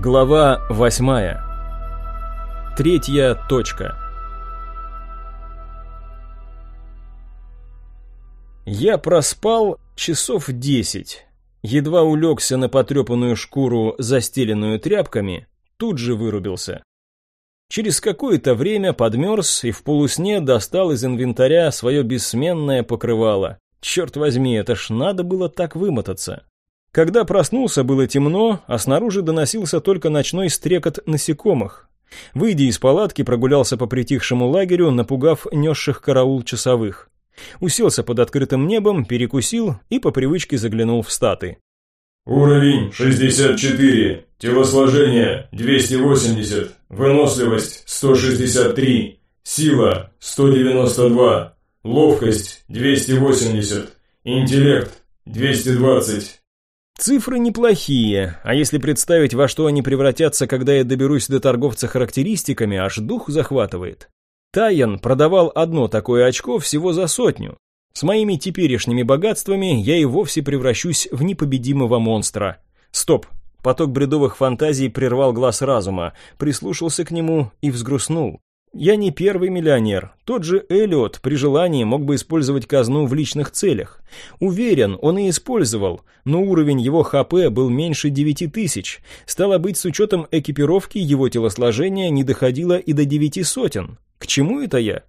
Глава восьмая. Третья точка. Я проспал часов десять. Едва улегся на потрепанную шкуру, застеленную тряпками, тут же вырубился. Через какое-то время подмерз и в полусне достал из инвентаря свое бессменное покрывало. Черт возьми, это ж надо было так вымотаться. Когда проснулся, было темно, а снаружи доносился только ночной стрекот насекомых. Выйдя из палатки, прогулялся по притихшему лагерю, напугав несших караул часовых. Уселся под открытым небом, перекусил и по привычке заглянул в статы. Уровень 64, телосложение 280, выносливость 163, сила 192, ловкость 280, интеллект 220. Цифры неплохие, а если представить, во что они превратятся, когда я доберусь до торговца характеристиками, аж дух захватывает. Тайен продавал одно такое очко всего за сотню. С моими теперешними богатствами я и вовсе превращусь в непобедимого монстра. Стоп. Поток бредовых фантазий прервал глаз разума, прислушался к нему и взгрустнул. Я не первый миллионер. Тот же Эллиот при желании мог бы использовать казну в личных целях. Уверен, он и использовал, но уровень его ХП был меньше 9 тысяч. Стало быть, с учетом экипировки его телосложения не доходило и до девяти сотен. К чему это я?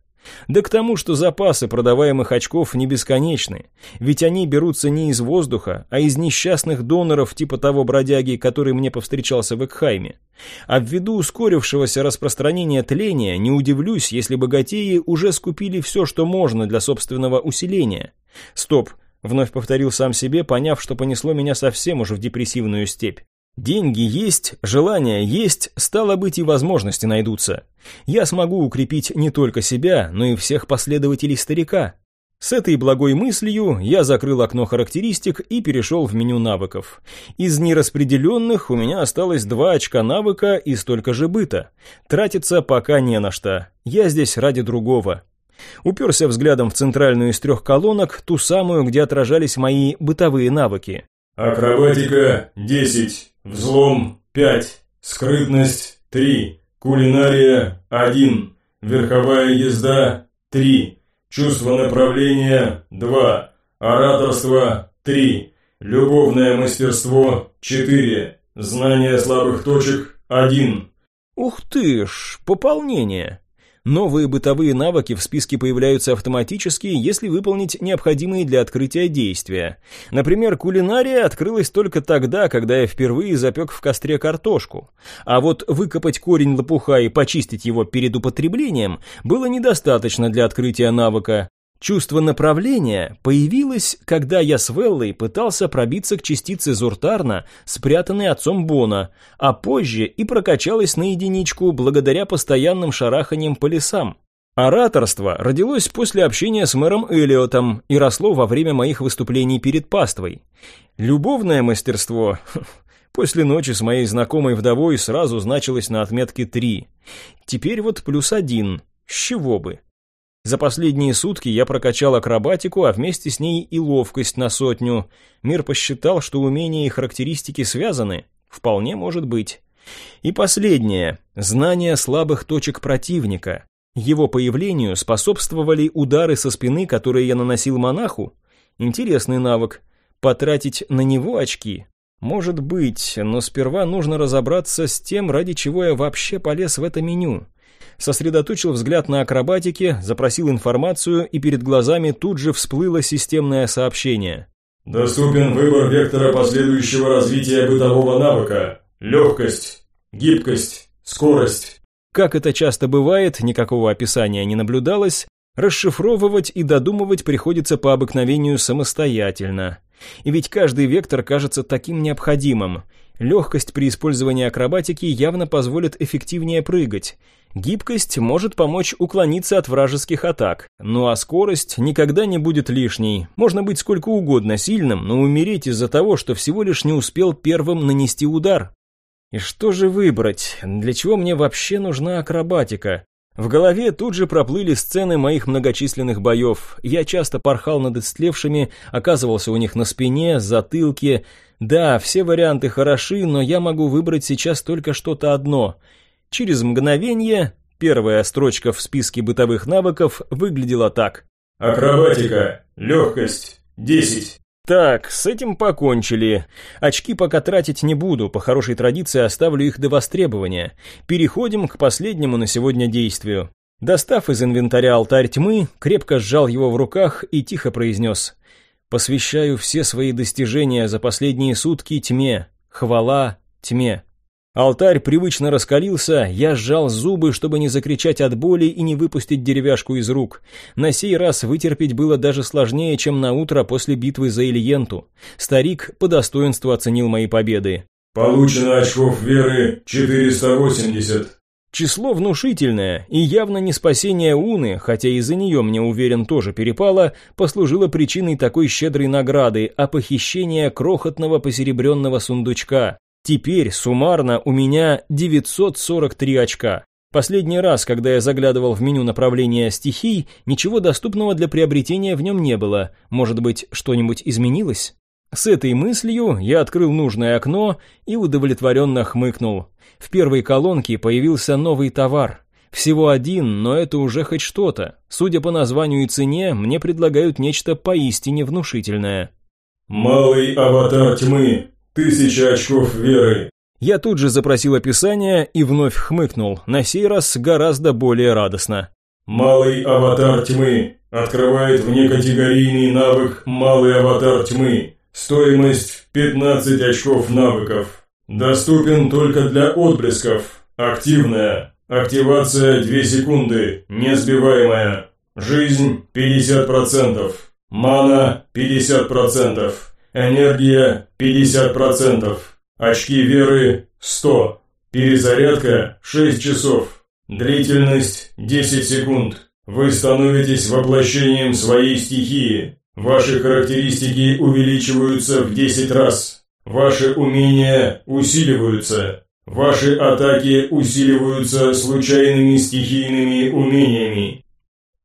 Да к тому, что запасы продаваемых очков не бесконечны, ведь они берутся не из воздуха, а из несчастных доноров типа того бродяги, который мне повстречался в Экхайме. А ввиду ускорившегося распространения тления, не удивлюсь, если богатеи уже скупили все, что можно для собственного усиления. Стоп, вновь повторил сам себе, поняв, что понесло меня совсем уже в депрессивную степь. Деньги есть, желания есть, стало быть и возможности найдутся. Я смогу укрепить не только себя, но и всех последователей старика. С этой благой мыслью я закрыл окно характеристик и перешел в меню навыков. Из нераспределенных у меня осталось два очка навыка и столько же быта. Тратиться пока не на что. Я здесь ради другого. Уперся взглядом в центральную из трех колонок, ту самую, где отражались мои бытовые навыки. Акробатика 10, взлом 5, скрытность 3, кулинария 1, верховая езда 3, чувство направления 2, ораторство 3, любовное мастерство 4, знание слабых точек 1. Ух ты ж, пополнение. Новые бытовые навыки в списке появляются автоматически, если выполнить необходимые для открытия действия. Например, кулинария открылась только тогда, когда я впервые запек в костре картошку. А вот выкопать корень лопуха и почистить его перед употреблением было недостаточно для открытия навыка. Чувство направления появилось, когда я с Веллой пытался пробиться к частице Зуртарна, спрятанной отцом Бона, а позже и прокачалось на единичку благодаря постоянным шараханиям по лесам. Ораторство родилось после общения с мэром Элиотом и росло во время моих выступлений перед паствой. Любовное мастерство после ночи с моей знакомой вдовой сразу значилось на отметке 3. Теперь вот плюс один. С чего бы? За последние сутки я прокачал акробатику, а вместе с ней и ловкость на сотню. Мир посчитал, что умения и характеристики связаны. Вполне может быть. И последнее. Знание слабых точек противника. Его появлению способствовали удары со спины, которые я наносил монаху. Интересный навык. Потратить на него очки? Может быть, но сперва нужно разобраться с тем, ради чего я вообще полез в это меню сосредоточил взгляд на акробатике, запросил информацию, и перед глазами тут же всплыло системное сообщение. Доступен выбор вектора последующего развития бытового навыка. Легкость, гибкость, скорость. Как это часто бывает, никакого описания не наблюдалось, расшифровывать и додумывать приходится по обыкновению самостоятельно. И ведь каждый вектор кажется таким необходимым. Легкость при использовании акробатики явно позволит эффективнее прыгать. Гибкость может помочь уклониться от вражеских атак, ну а скорость никогда не будет лишней. Можно быть сколько угодно сильным, но умереть из-за того, что всего лишь не успел первым нанести удар. И что же выбрать? Для чего мне вообще нужна акробатика? В голове тут же проплыли сцены моих многочисленных боев. Я часто порхал над истлевшими, оказывался у них на спине, затылке. Да, все варианты хороши, но я могу выбрать сейчас только что-то одно. Через мгновение первая строчка в списке бытовых навыков выглядела так. Акробатика, легкость, 10. Так, с этим покончили. Очки пока тратить не буду, по хорошей традиции оставлю их до востребования. Переходим к последнему на сегодня действию. Достав из инвентаря алтарь тьмы, крепко сжал его в руках и тихо произнес «Посвящаю все свои достижения за последние сутки тьме. Хвала тьме». Алтарь привычно раскалился, я сжал зубы, чтобы не закричать от боли и не выпустить деревяшку из рук. На сей раз вытерпеть было даже сложнее, чем на утро после битвы за Ильенту. Старик по достоинству оценил мои победы. Получено очков веры 480. Число внушительное, и явно не спасение Уны, хотя из-за нее, мне уверен, тоже перепало, послужило причиной такой щедрой награды, а похищение крохотного посеребренного сундучка. Теперь суммарно у меня 943 очка. Последний раз, когда я заглядывал в меню направления стихий, ничего доступного для приобретения в нем не было. Может быть, что-нибудь изменилось? С этой мыслью я открыл нужное окно и удовлетворенно хмыкнул. В первой колонке появился новый товар. Всего один, но это уже хоть что-то. Судя по названию и цене, мне предлагают нечто поистине внушительное. «Малый аватар тьмы. Тысяча очков веры. Я тут же запросил описание и вновь хмыкнул, на сей раз гораздо более радостно. Малый аватар тьмы. Открывает внекатегорийный навык «Малый аватар тьмы». Стоимость 15 очков навыков. Доступен только для отблесков. Активная. Активация 2 секунды. Несбиваемая. Жизнь 50%. Мана 50%. Энергия 50%. Очки веры 100. Перезарядка 6 часов. Длительность 10 секунд. Вы становитесь воплощением своей стихии. Ваши характеристики увеличиваются в 10 раз. Ваши умения усиливаются. Ваши атаки усиливаются случайными стихийными умениями.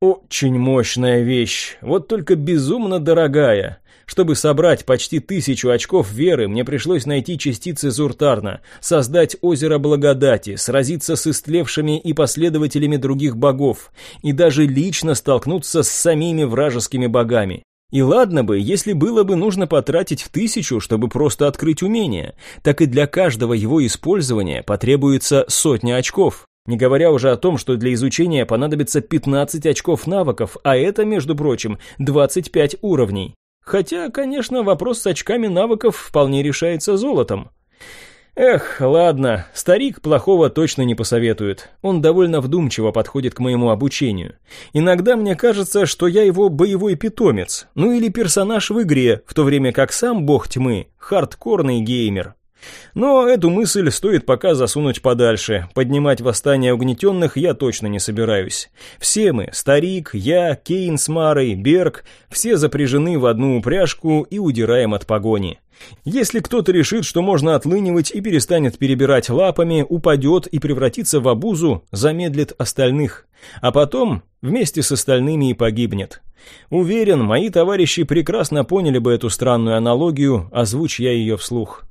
Очень мощная вещь, вот только безумно дорогая. Чтобы собрать почти тысячу очков веры, мне пришлось найти частицы Зуртарна, создать озеро благодати, сразиться с истлевшими и последователями других богов, и даже лично столкнуться с самими вражескими богами. И ладно бы, если было бы нужно потратить в тысячу, чтобы просто открыть умение, так и для каждого его использования потребуется сотня очков. Не говоря уже о том, что для изучения понадобится 15 очков навыков, а это, между прочим, 25 уровней. Хотя, конечно, вопрос с очками навыков вполне решается золотом. Эх, ладно, старик плохого точно не посоветует. Он довольно вдумчиво подходит к моему обучению. Иногда мне кажется, что я его боевой питомец, ну или персонаж в игре, в то время как сам бог тьмы – хардкорный геймер. Но эту мысль стоит пока засунуть подальше. Поднимать восстание угнетенных я точно не собираюсь. Все мы, старик, я, Кейн с Марой, Берг, все запряжены в одну упряжку и удираем от погони. Если кто-то решит, что можно отлынивать и перестанет перебирать лапами, упадет и превратится в обузу, замедлит остальных. А потом вместе с остальными и погибнет. Уверен, мои товарищи прекрасно поняли бы эту странную аналогию, озвучь я ее вслух.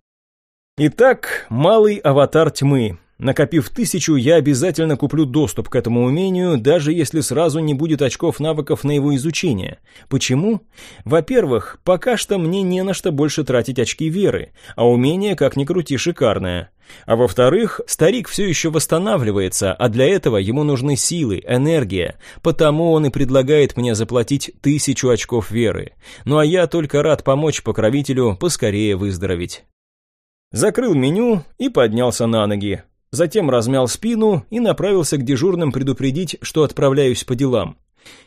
Итак, малый аватар тьмы. Накопив тысячу, я обязательно куплю доступ к этому умению, даже если сразу не будет очков навыков на его изучение. Почему? Во-первых, пока что мне не на что больше тратить очки веры, а умение, как ни крути, шикарное. А во-вторых, старик все еще восстанавливается, а для этого ему нужны силы, энергия, потому он и предлагает мне заплатить тысячу очков веры. Ну а я только рад помочь покровителю поскорее выздороветь. Закрыл меню и поднялся на ноги. Затем размял спину и направился к дежурным предупредить, что отправляюсь по делам.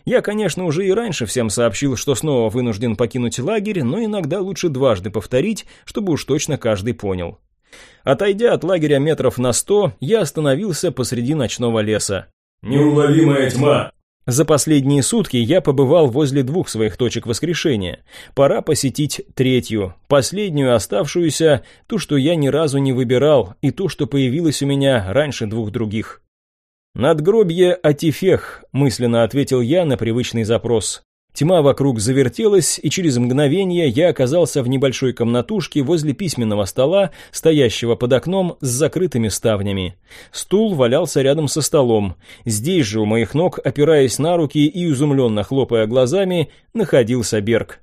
Я, конечно, уже и раньше всем сообщил, что снова вынужден покинуть лагерь, но иногда лучше дважды повторить, чтобы уж точно каждый понял. Отойдя от лагеря метров на сто, я остановился посреди ночного леса. «Неуловимая тьма!» За последние сутки я побывал возле двух своих точек воскрешения. Пора посетить третью, последнюю оставшуюся, ту, что я ни разу не выбирал, и ту, что появилась у меня раньше двух других. «Надгробье Атифех», – мысленно ответил я на привычный запрос. Тьма вокруг завертелась, и через мгновение я оказался в небольшой комнатушке возле письменного стола, стоящего под окном с закрытыми ставнями. Стул валялся рядом со столом. Здесь же у моих ног, опираясь на руки и изумленно хлопая глазами, находился Берг.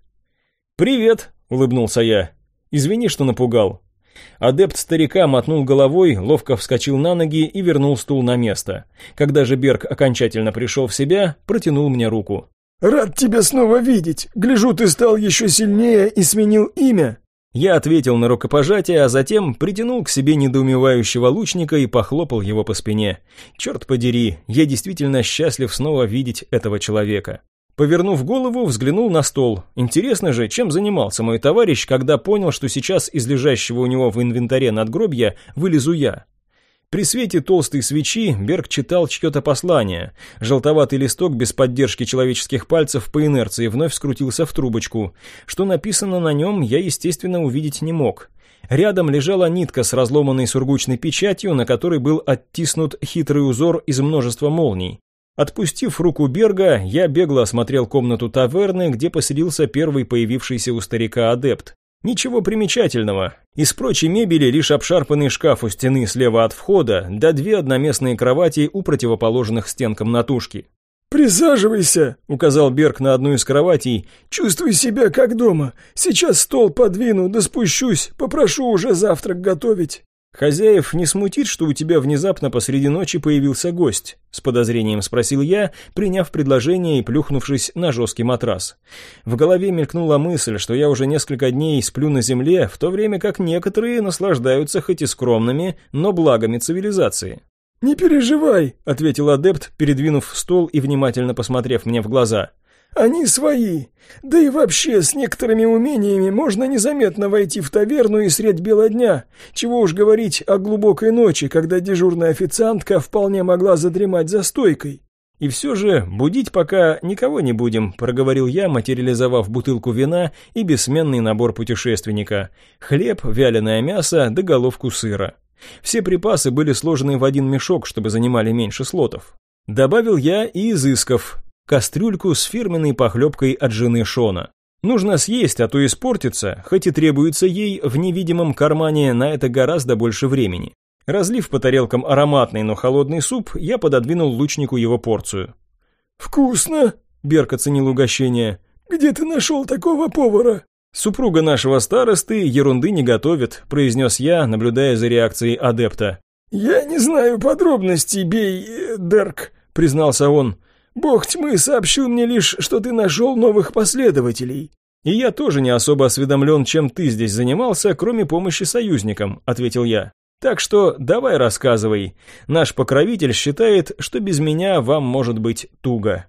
«Привет», — улыбнулся я. «Извини, что напугал». Адепт старика мотнул головой, ловко вскочил на ноги и вернул стул на место. Когда же Берг окончательно пришел в себя, протянул мне руку. «Рад тебя снова видеть. Гляжу, ты стал еще сильнее и сменил имя». Я ответил на рукопожатие, а затем притянул к себе недоумевающего лучника и похлопал его по спине. Черт подери, я действительно счастлив снова видеть этого человека. Повернув голову, взглянул на стол. Интересно же, чем занимался мой товарищ, когда понял, что сейчас из лежащего у него в инвентаре надгробья вылезу я. При свете толстой свечи Берг читал чье-то послание. Желтоватый листок без поддержки человеческих пальцев по инерции вновь скрутился в трубочку. Что написано на нем, я, естественно, увидеть не мог. Рядом лежала нитка с разломанной сургучной печатью, на которой был оттиснут хитрый узор из множества молний. Отпустив руку Берга, я бегло осмотрел комнату таверны, где поселился первый появившийся у старика адепт. Ничего примечательного. Из прочей мебели лишь обшарпанный шкаф у стены слева от входа, да две одноместные кровати у противоположных стен комнатушки. «Присаживайся», — указал Берг на одну из кроватей. «Чувствуй себя как дома. Сейчас стол подвину, да спущусь, попрошу уже завтрак готовить». «Хозяев не смутит, что у тебя внезапно посреди ночи появился гость?» — с подозрением спросил я, приняв предложение и плюхнувшись на жесткий матрас. В голове мелькнула мысль, что я уже несколько дней сплю на земле, в то время как некоторые наслаждаются хоть и скромными, но благами цивилизации. «Не переживай», — ответил адепт, передвинув стол и внимательно посмотрев мне в глаза. Они свои. Да и вообще, с некоторыми умениями можно незаметно войти в таверну и средь бела дня. Чего уж говорить о глубокой ночи, когда дежурная официантка вполне могла задремать за стойкой. «И все же будить пока никого не будем», — проговорил я, материализовав бутылку вина и бессменный набор путешественника. Хлеб, вяленое мясо да головку сыра. Все припасы были сложены в один мешок, чтобы занимали меньше слотов. Добавил я и изысков, кастрюльку с фирменной похлебкой от жены Шона. Нужно съесть, а то испортится, хоть и требуется ей в невидимом кармане на это гораздо больше времени. Разлив по тарелкам ароматный, но холодный суп, я пододвинул лучнику его порцию. «Вкусно!» — Берк оценил угощение. «Где ты нашел такого повара?» «Супруга нашего старосты ерунды не готовит», — произнес я, наблюдая за реакцией адепта. «Я не знаю подробностей, бей, э, Дерк», — признался он. Бог тьмы сообщил мне лишь, что ты нашел новых последователей». «И я тоже не особо осведомлен, чем ты здесь занимался, кроме помощи союзникам», — ответил я. «Так что давай рассказывай. Наш покровитель считает, что без меня вам может быть туго».